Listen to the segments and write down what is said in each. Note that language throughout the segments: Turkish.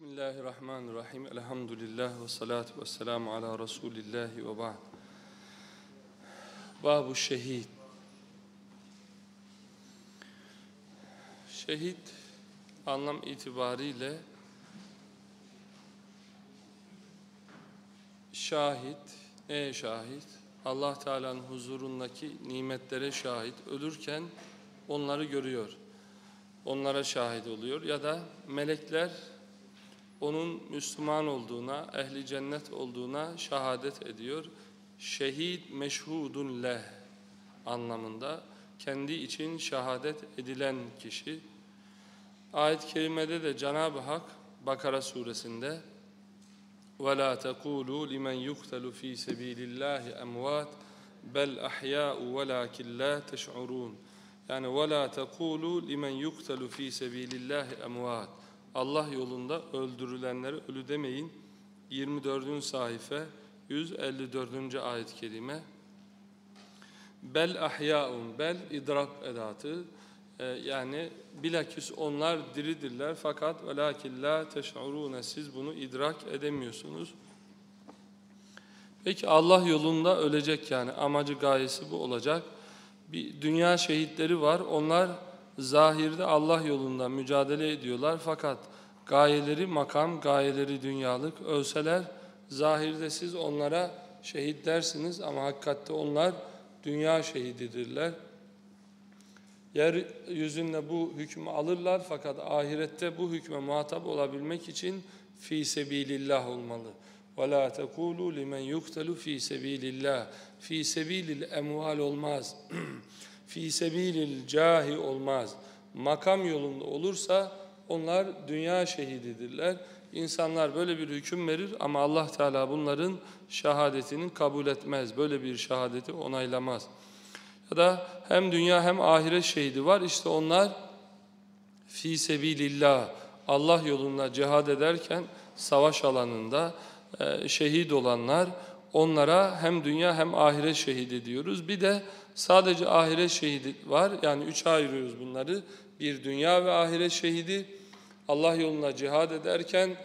Bismillahirrahmanirrahim. Elhamdülillah ve salatu ve selamu ala Resulillahi ve ba'd. Babu şehit. Şehit anlam itibariyle şahit, neye şahit? Allah Teala'nın huzurundaki nimetlere şahit. Ölürken onları görüyor. Onlara şahit oluyor ya da melekler onun Müslüman olduğuna, ehli cennet olduğuna şehadet ediyor. Şehit meşhudun leh anlamında kendi için şehadet edilen kişi. Ayet-i kerimede de Cenab-ı Hak Bakara suresinde وَلَا تَقُولُوا لِمَنْ يُقْتَلُ ف۪ي سَب۪يلِ اللّٰهِ اَمْوَاتٍ بَلْ اَحْيَاءُ وَلَاكِنْ لَا تَشْعُرُونَ Yani وَلَا تَقُولُوا لِمَنْ يُقْتَلُ ف۪ي سَب۪يلِ اللّٰهِ اَمْوَاتٍ Allah yolunda öldürülenlere ölü demeyin. 24. sayfa 154. ayet-i kerime. Bel ahyaun bel idrak edatı ee, yani bilakis onlar diridirler fakat velakin la teş'urune siz bunu idrak edemiyorsunuz. Peki Allah yolunda ölecek yani amacı gayesi bu olacak. Bir dünya şehitleri var. Onlar zahirde Allah yolunda mücadele ediyorlar fakat gayeleri makam, gayeleri dünyalık. Ölseler zahirde siz onlara şehit dersiniz ama hakikatte onlar dünya şehididirler. Yeryüzünde bu hükmü alırlar fakat ahirette bu hükme muhatap olabilmek için fi sebilillah olmalı. وَلَا تَقُولُوا لِمَنْ يُقْتَلُ ف۪ي سَب۪يلِ اللّٰهِ Fi sebilil emval olmaz. fi sebilil cahi olmaz. Makam yolunda olursa onlar dünya şehididirler. İnsanlar böyle bir hüküm verir ama Allah Teala bunların şehadetini kabul etmez. Böyle bir şehadeti onaylamaz. Ya da hem dünya hem ahiret şehidi var. İşte onlar fi sebilillah Allah yolunda cihad ederken savaş alanında e, şehit olanlar onlara hem dünya hem ahiret şehidi diyoruz. Bir de sadece ahiret şehidi var. Yani üç ayırıyoruz bunları. Bir dünya ve ahiret şehidi Allah yolunda cihad ederken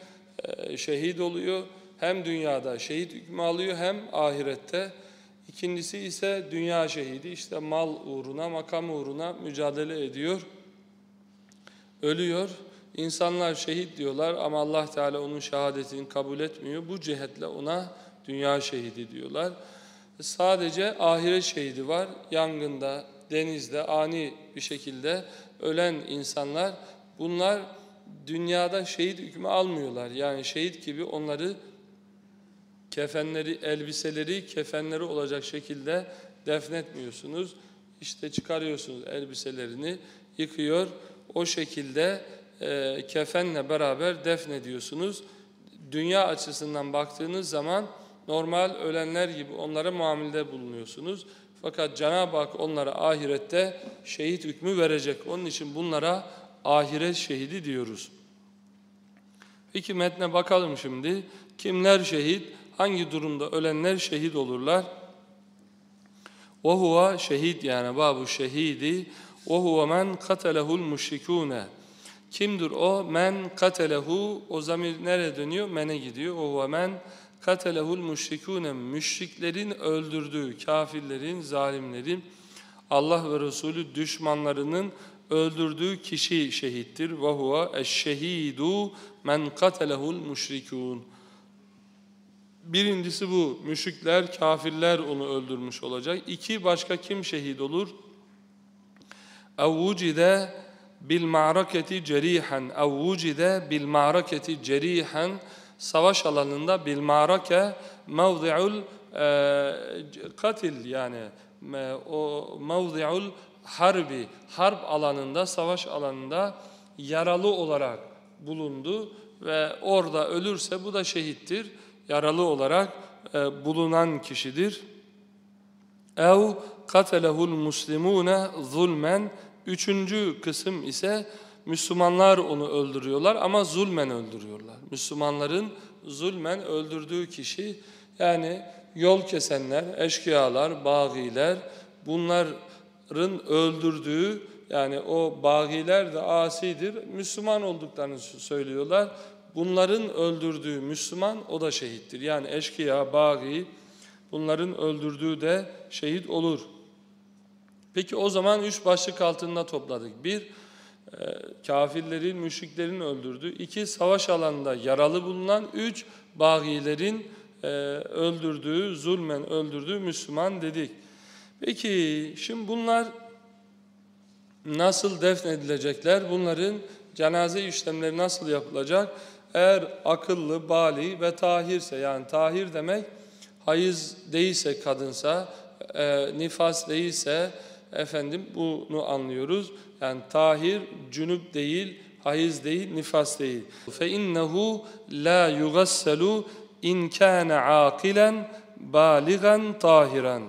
e, şehit oluyor. Hem dünyada şehit hükmü alıyor hem ahirette. İkincisi ise dünya şehidi işte mal uğruna, makam uğruna mücadele ediyor. Ölüyor. İnsanlar şehit diyorlar ama Allah Teala onun şehadetini kabul etmiyor. Bu cihetle ona dünya şehidi diyorlar. Sadece ahiret şehidi var. Yangında, denizde, ani bir şekilde ölen insanlar bunlar dünyada şehit hükmü almıyorlar. Yani şehit gibi onları kefenleri, elbiseleri kefenleri olacak şekilde defnetmiyorsunuz. İşte çıkarıyorsunuz elbiselerini, yıkıyor. O şekilde e, kefenle beraber defnediyorsunuz. Dünya açısından baktığınız zaman normal ölenler gibi onlara muamelede bulunuyorsunuz. Fakat Cenab-ı Hak onlara ahirette şehit hükmü verecek. Onun için bunlara ahiret şehidi diyoruz. Peki metne bakalım şimdi. Kimler şehit? Hangi durumda ölenler şehit olurlar? وَهُوَ şehit yani babu şehidi وَهُوَ men قَتَلَهُ الْمُشْرِكُونَ Kimdir o? Men katelehu o zamir nereye dönüyor? Men'e gidiyor. O men katelehul müşrikûne müşriklerin öldürdüğü, kafirlerin, zalimlerin Allah ve Resulü düşmanlarının öldürdüğü kişi şehittir. Ve huve eşşehidu men katelehul müşrikûn. Birincisi bu. Müşrikler, kafirler onu öldürmüş olacak. İki, başka kim şehit olur? اَوْوُجِدَ bil-ma'raketi cerihen ev vucide bil-ma'raketi cerihen savaş alanında bil-ma'rake mevzi'ul e, katil yani o mevzi'ul harbi harp alanında savaş alanında yaralı olarak bulundu ve orada ölürse bu da şehittir. Yaralı olarak e, bulunan kişidir. Ev katelehul muslimune zulmen Üçüncü kısım ise Müslümanlar onu öldürüyorlar ama zulmen öldürüyorlar. Müslümanların zulmen öldürdüğü kişi yani yol kesenler, eşkıyalar, bağiler bunların öldürdüğü yani o bağiler de asidir. Müslüman olduklarını söylüyorlar. bunların öldürdüğü Müslüman o da şehittir. Yani eşkıya, bagi bunların öldürdüğü de şehit olur. Peki o zaman üç başlık altında topladık. Bir, kafirlerin, müşriklerin öldürdüğü. iki savaş alanında yaralı bulunan. Üç, bagilerin e, öldürdüğü, zulmen öldürdüğü Müslüman dedik. Peki şimdi bunlar nasıl defnedilecekler? Bunların cenaze işlemleri nasıl yapılacak? Eğer akıllı, bali ve tahirse yani tahir demek hayız değilse kadınsa, e, nifas değilse efendim bunu anlıyoruz. Yani tahir cünüp değil, hayız değil, nifas değil. Fe innehu la yugasselu in kana aqilen baligan tahiran.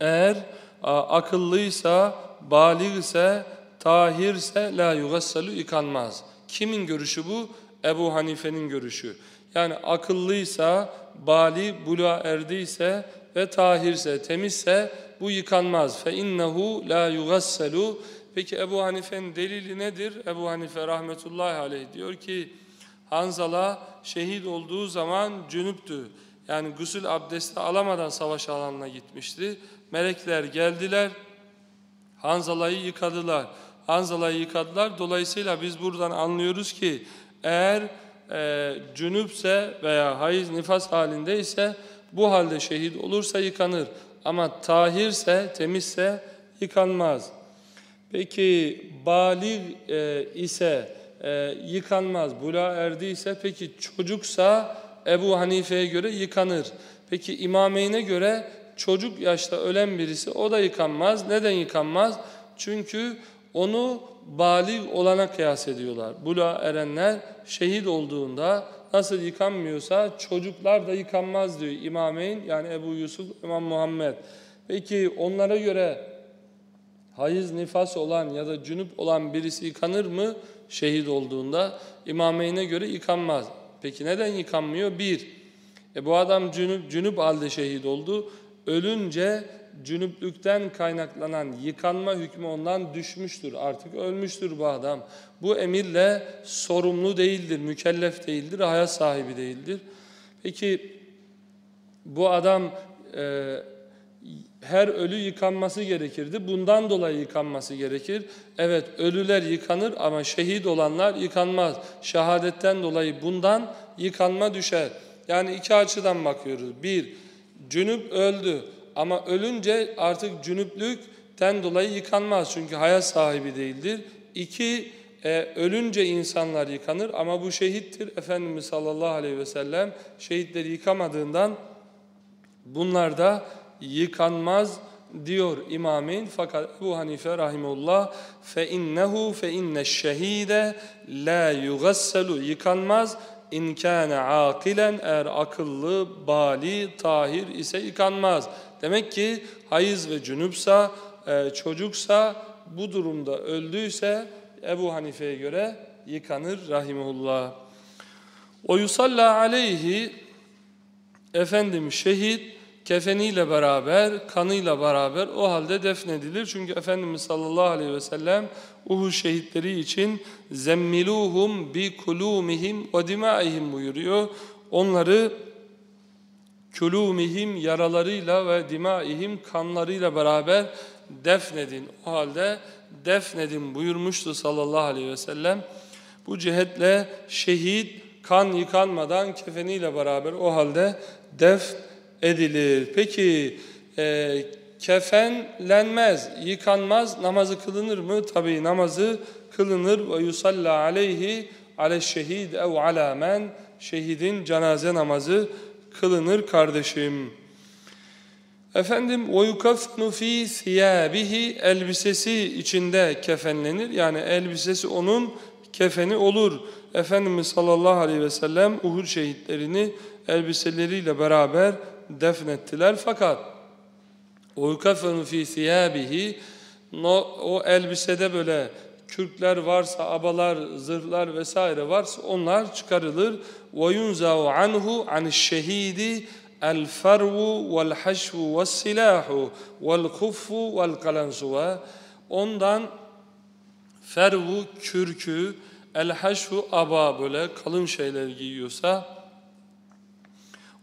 Eğer akıllıysa, baligse, tahirse la yugasselu yıkanmaz. Kimin görüşü bu? Ebu Hanife'nin görüşü. Yani akıllıysa, bali buluğa erdiyse ve tahirse, temizse bu yıkanmaz. Fe innehu la yugasselu. Peki Ebu Hanife'nin delili nedir? Ebu Hanife rahmetullahi aleyh diyor ki Hanzala şehit olduğu zaman cünüptü. Yani gusül abdesti alamadan savaş alanına gitmişti. Melekler geldiler, Hanzala'yı yıkadılar. Hanzala'yı yıkadılar. Dolayısıyla biz buradan anlıyoruz ki eğer e, cünüpse veya hayız nifas halindeyse bu halde şehit olursa yıkanır. Ama tahirse, temizse yıkanmaz. Peki balik e, ise e, yıkanmaz. Bula erdiyse peki çocuksa Ebu Hanife'ye göre yıkanır. Peki imameyne göre çocuk yaşta ölen birisi o da yıkanmaz. Neden yıkanmaz? Çünkü onu balik olana kıyas ediyorlar. Bula erenler şehit olduğunda nasıl yıkanmıyorsa çocuklar da yıkanmaz diyor İmameyn yani Ebu Yusuf İmam Muhammed. Peki onlara göre hayız nifas olan ya da cünüp olan birisi yıkanır mı? Şehit olduğunda İmameyn'e göre yıkanmaz. Peki neden yıkanmıyor? Bir, e bu adam cünüp, cünüp halde şehit oldu. Ölünce cünüplükten kaynaklanan yıkanma hükmü ondan düşmüştür. Artık ölmüştür bu adam. Bu emirle sorumlu değildir, mükellef değildir, hayat sahibi değildir. Peki bu adam e, her ölü yıkanması gerekirdi. Bundan dolayı yıkanması gerekir. Evet ölüler yıkanır ama şehit olanlar yıkanmaz. Şehadetten dolayı bundan yıkanma düşer. Yani iki açıdan bakıyoruz. Bir, cünüp öldü ama ölünce artık cünüplükten dolayı yıkanmaz. Çünkü hayat sahibi değildir. İki, e, ölünce insanlar yıkanır ama bu şehittir. Efendimiz sallallahu aleyhi ve sellem şehitleri yıkamadığından bunlar da yıkanmaz diyor İmamin fakat Ebu Hanife rahimullah fe innehu fe inne şehide la yugasselu yıkanmaz in kana akilen eğer akıllı, bali, tahir ise yıkanmaz. Demek ki hayız ve cünüpsa, e, çocuksa bu durumda öldüyse Ebu Hanife'ye göre yıkanır rahimullah. O yusalla aleyhi efendim şehit kefeniyle beraber, kanıyla beraber o halde defnedilir. Çünkü Efendimiz sallallahu aleyhi ve sellem Uhud şehitleri için zemmiluhum bi kulumihim ve dimaihim buyuruyor. Onları kulumihim yaralarıyla ve dimaihim kanlarıyla beraber defnedin. O halde defnedin buyurmuştu sallallahu aleyhi ve sellem. Bu cihetle şehit kan yıkanmadan kefeniyle beraber o halde defnedin edilir. Peki e, kefenlenmez, yıkanmaz, namazı kılınır mı? Tabi namazı kılınır ve yusalla aleyhi ale şehid ev ala men şehidin cenaze namazı kılınır kardeşim. Efendim yukafnu fi siyabihi elbisesi içinde kefenlenir. Yani elbisesi onun kefeni olur. Efendimiz sallallahu aleyhi ve sellem Uhud şehitlerini elbiseleriyle beraber defnettiler fakat uykafenu fi siyabihi o elbisede böyle kürkler varsa, abalar, zırhlar vesaire varsa onlar çıkarılır. وَيُنْزَوْ عَنْهُ عَنِ الشَّهِيدِ الْفَرْوُ وَالْحَشْفُ وَالسِّلَاحُ وَالْخُفُّ وَالْقَلَنْسُوَ Ondan fervu, kürkü, El haşfu aba böyle kalın şeyler giyiyorsa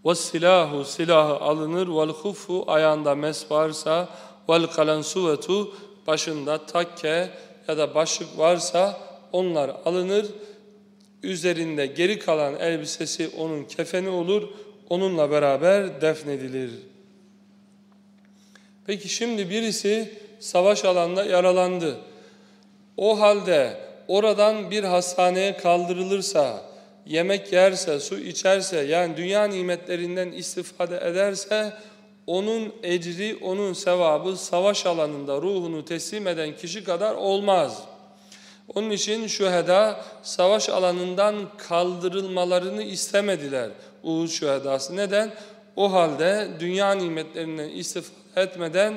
ve silahu silahı alınır vel hufu ayağında mes varsa vel kalansuvetu başında takke ya da başlık varsa onlar alınır. Üzerinde geri kalan elbisesi onun kefeni olur. Onunla beraber defnedilir. Peki şimdi birisi savaş alanında yaralandı. O halde oradan bir hastaneye kaldırılırsa, yemek yerse, su içerse, yani dünya nimetlerinden istifade ederse, onun ecri, onun sevabı savaş alanında ruhunu teslim eden kişi kadar olmaz. Onun için şüheda savaş alanından kaldırılmalarını istemediler. Uhud şühedası. Neden? O halde dünya nimetlerinden istifade etmeden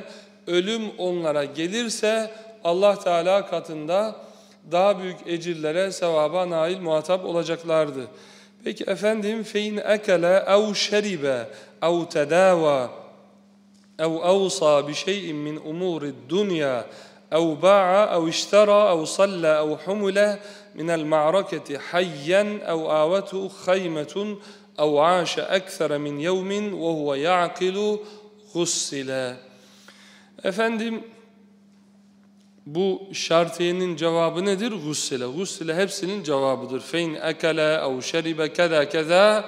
ölüm onlara gelirse Allah Teala katında daha büyük ecirlere, sevaba nail muhatap olacaklardı. Peki efendim fein ekele ev şeribe ev tedava ev avsa bi şeyin min umuri dunya ev iştera ev salla ev humule min el ma'raketi hayyen ev avetu khaymetun ev aşe ekthera min yevmin ve huve ya'kilu gussile. Efendim bu şartiyenin cevabı nedir? Gussile. Gussile hepsinin cevabıdır. Fein ekele ev şeribe keda keda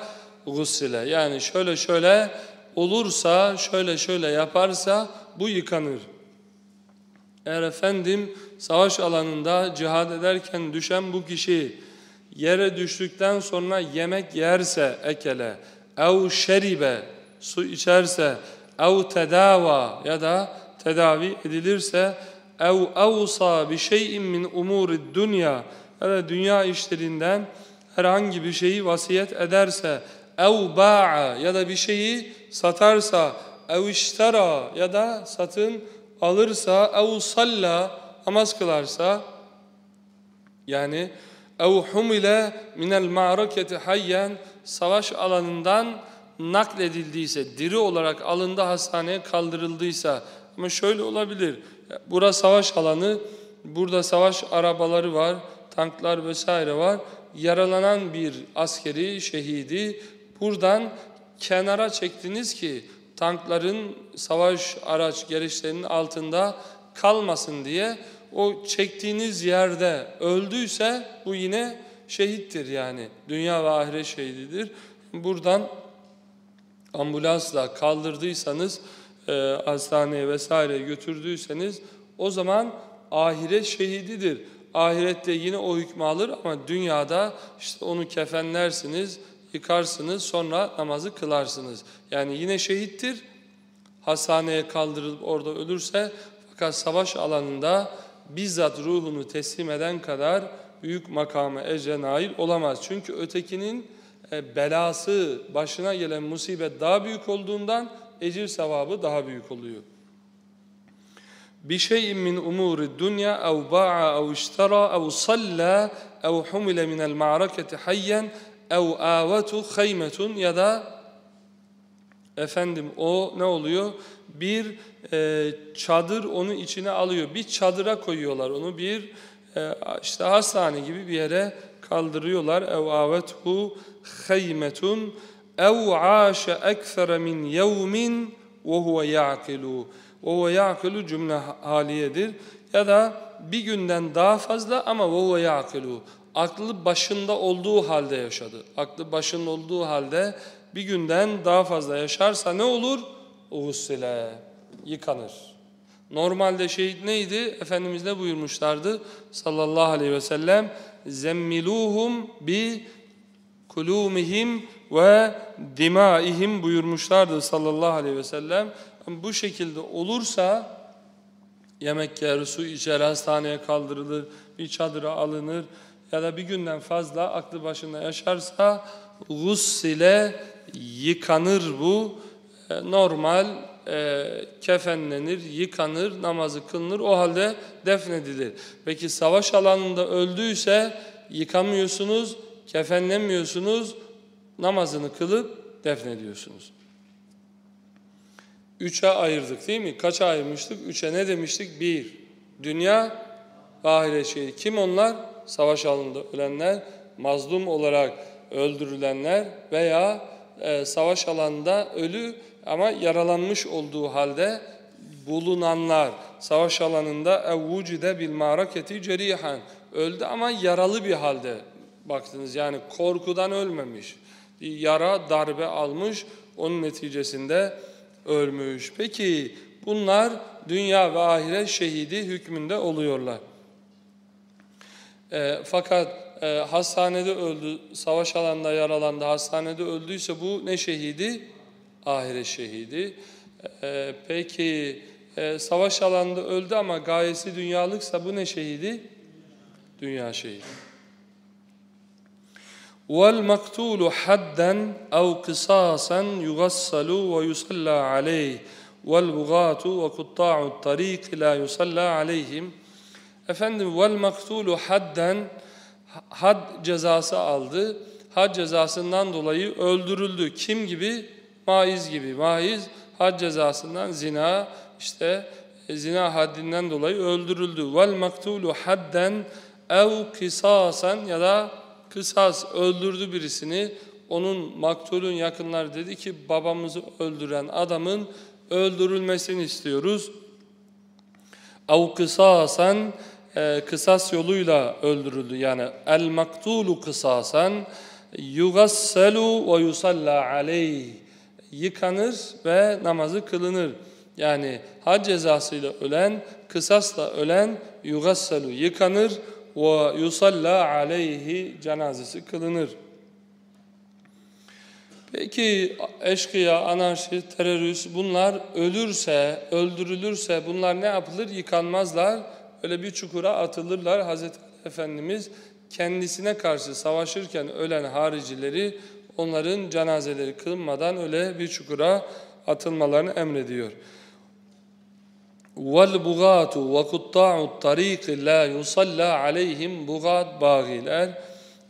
gussile. Yani şöyle şöyle olursa, şöyle şöyle yaparsa bu yıkanır. Eğer efendim savaş alanında cihad ederken düşen bu kişi yere düştükten sonra yemek yerse ekele, ev şeribe su içerse, ev tedava ya da tedavi edilirse ev avsa bir şeyin min umuri dünya ya da dünya işlerinden herhangi bir şeyi vasiyet ederse ev ba'a ya da bir şeyi satarsa ev iştera ya da satın alırsa ev salla namaz kılarsa yani ev humile minel ma'raketi hayyen savaş alanından nakledildiyse, diri olarak alındı hastaneye kaldırıldıysa ama şöyle olabilir. Burası savaş alanı, burada savaş arabaları var, tanklar vesaire var. Yaralanan bir askeri, şehidi buradan kenara çektiniz ki tankların savaş araç gereçlerinin altında kalmasın diye o çektiğiniz yerde öldüyse bu yine şehittir yani. Dünya ve ahiret şehididir. Buradan ambulansla kaldırdıysanız, e, hastaneye vesaire götürdüyseniz o zaman ahiret şehididir. Ahirette yine o hükmü alır ama dünyada işte onu kefenlersiniz, yıkarsınız sonra namazı kılarsınız. Yani yine şehittir. Hastaneye kaldırılıp orada ölürse fakat savaş alanında bizzat ruhunu teslim eden kadar büyük makamı ecre nail olamaz. Çünkü ötekinin e, belası, başına gelen musibet daha büyük olduğundan ecir sevabı daha büyük oluyor. Şeyin min umuri dünya ev ba'a ev iştara ev salla ev humile minel ma'raketi hayyen ev avetu haymetun ya da efendim o ne oluyor? Bir e, çadır onu içine alıyor. Bir çadıra koyuyorlar onu. Bir e, işte hastane gibi bir yere kaldırıyorlar. Ev avetu haymetun ev aşe ekfere min yevmin ve huve ya'kilu. Ve huve ya'kilu cümle haliyedir. Ya da bir günden daha fazla ama ve huve ya'kilu. Aklı başında olduğu halde yaşadı. Aklı başında olduğu halde bir günden daha fazla yaşarsa ne olur? Uhussile, yıkanır. Normalde şehit neydi? Efendimiz ne buyurmuşlardı? Sallallahu aleyhi ve sellem zemmiluhum bi kulumihim ve dimaihim buyurmuşlardı sallallahu aleyhi ve sellem. Bu şekilde olursa yemek yer, su içer, hastaneye kaldırılır, bir çadıra alınır ya da bir günden fazla aklı başında yaşarsa gussile yıkanır bu. E, normal e, kefenlenir, yıkanır, namazı kılınır, o halde defnedilir. Peki savaş alanında öldüyse yıkamıyorsunuz, kefenlenmiyorsunuz, namazını kılıp defnediyorsunuz. Üçe ayırdık değil mi? Kaça ayırmıştık? Üçe ne demiştik? Bir, dünya ve ahiret şeyi. Kim onlar? Savaş alanında ölenler, mazlum olarak öldürülenler veya e, savaş alanında ölü ama yaralanmış olduğu halde bulunanlar savaş alanında evvucide bil maraketi cerihan öldü ama yaralı bir halde baktınız yani korkudan ölmemiş yara darbe almış onun neticesinde ölmüş. Peki bunlar dünya ve ahiret şehidi hükmünde oluyorlar. E, fakat e, hastanede öldü, savaş alanında yaralandı, hastanede öldüyse bu ne şehidi? Ahiret şehidi. E, peki e, savaş alanında öldü ama gayesi dünyalıksa bu ne şehidi? Dünya şehidi. وَالْمَقْتُولُ حَدًّا اَوْ قِصَاصًا يُغَسَّلُ وَيُصَلَّى عَلَيْهِ وَالْبُغَاتُ وَقُطَّاعُ الطَّرِيقِ لَا يُصَلَّى عَلَيْهِمْ Efendim vel maktulu hadden had cezası aldı. Had cezasından dolayı öldürüldü. Kim gibi? Maiz gibi. Maiz had cezasından zina işte e, zina haddinden dolayı öldürüldü. Vel maktulu hadden ev kısasen ya da kısas öldürdü birisini. Onun maktulun yakınları dedi ki babamızı öldüren adamın öldürülmesini istiyoruz. Ev kısasen e, kısas yoluyla öldürüldü. Yani el maktulu kısasen yugasselu ve yusalla aleyh yıkanır ve namazı kılınır. Yani had cezasıyla ölen, kısasla ölen yugasselu yıkanır ve yusalla aleyhi cenazesi kılınır. Peki eşkıya, anarşi, terörist bunlar ölürse, öldürülürse bunlar ne yapılır? Yıkanmazlar Öyle bir çukura atılırlar. Hazreti Efendimiz kendisine karşı savaşırken ölen haricileri onların cenazeleri kılınmadan öyle bir çukura atılmalarını emrediyor. وَالْبُغَاتُ وَقُطَّعُ الطَّرِيقِ لَا يُصَلَّى عَلَيْهِمْ Bugat bağiler,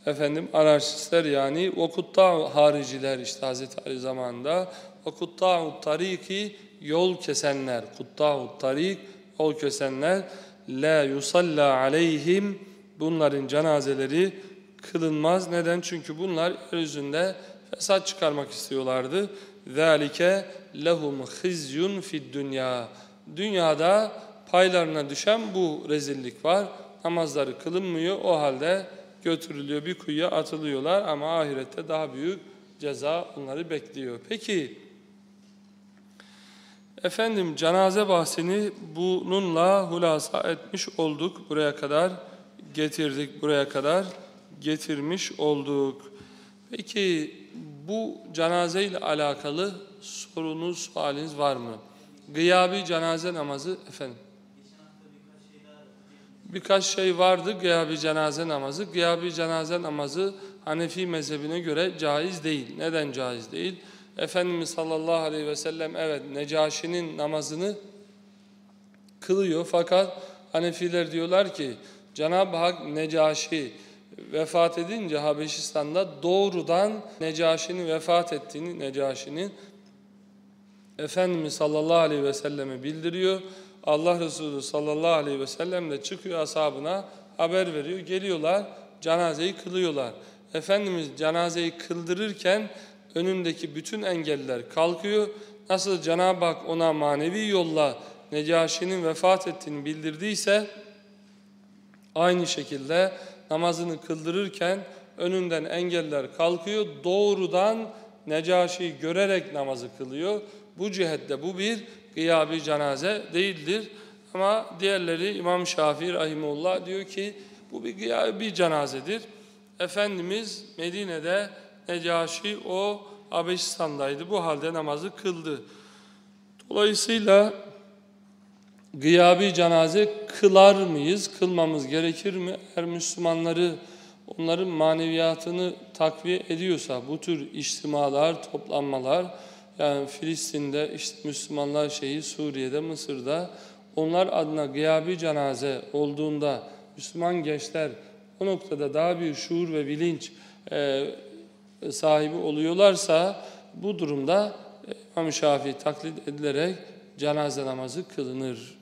efendim anarşistler yani وَقُطَّعُ hariciler işte Hazreti Ali zamanında وَقُطَّعُ tariki yol kesenler, kutta'u tarik yol kesenler la yusalla aleyhim bunların cenazeleri kılınmaz. Neden? Çünkü bunlar yeryüzünde fesat çıkarmak istiyorlardı. Zalike lehum khizyun fid dünya. Dünyada paylarına düşen bu rezillik var. Namazları kılınmıyor. O halde götürülüyor bir kuyuya atılıyorlar ama ahirette daha büyük ceza onları bekliyor. Peki efendim cenaze bahsini bununla hulasa etmiş olduk. Buraya kadar getirdik, buraya kadar getirmiş olduk. Peki bu cenaze ile alakalı sorunuz, sualiniz var mı? Gıyabi cenaze namazı efendim. Birkaç şey vardı gıyabi cenaze namazı. Gıyabi cenaze namazı Hanefi mezhebine göre caiz değil. Neden caiz değil? Efendimiz sallallahu aleyhi ve sellem evet Necaşi'nin namazını kılıyor fakat Hanefiler diyorlar ki Cenab-ı Hak Necaşi vefat edince Habeşistan'da doğrudan Necaşi'nin vefat ettiğini Necaşi'nin Efendimiz sallallahu aleyhi ve selleme bildiriyor. Allah Resulü sallallahu aleyhi ve sellem de çıkıyor ashabına haber veriyor. Geliyorlar cenazeyi kılıyorlar. Efendimiz cenazeyi kıldırırken önündeki bütün engeller kalkıyor. Nasıl Cenab-ı Hak ona manevi yolla Necaşi'nin vefat ettiğini bildirdiyse aynı şekilde namazını kıldırırken önünden engeller kalkıyor. Doğrudan Necaşi'yi görerek namazı kılıyor. Bu cihette bu bir gıyabi cenaze değildir. Ama diğerleri İmam Şafii Rahimullah diyor ki bu bir gıyabi cenazedir. Efendimiz Medine'de Necaşi o Habeşistan'daydı. Bu halde namazı kıldı. Dolayısıyla gıyabi cenaze kılar mıyız? Kılmamız gerekir mi? Eğer Müslümanları onların maneviyatını takviye ediyorsa bu tür içtimalar, toplanmalar yani Filistin'de işte Müslümanlar şeyi Suriye'de, Mısır'da onlar adına gıyabi cenaze olduğunda Müslüman gençler o noktada daha bir şuur ve bilinç e, sahibi oluyorlarsa bu durumda İmam Şafii taklit edilerek cenaze namazı kılınır.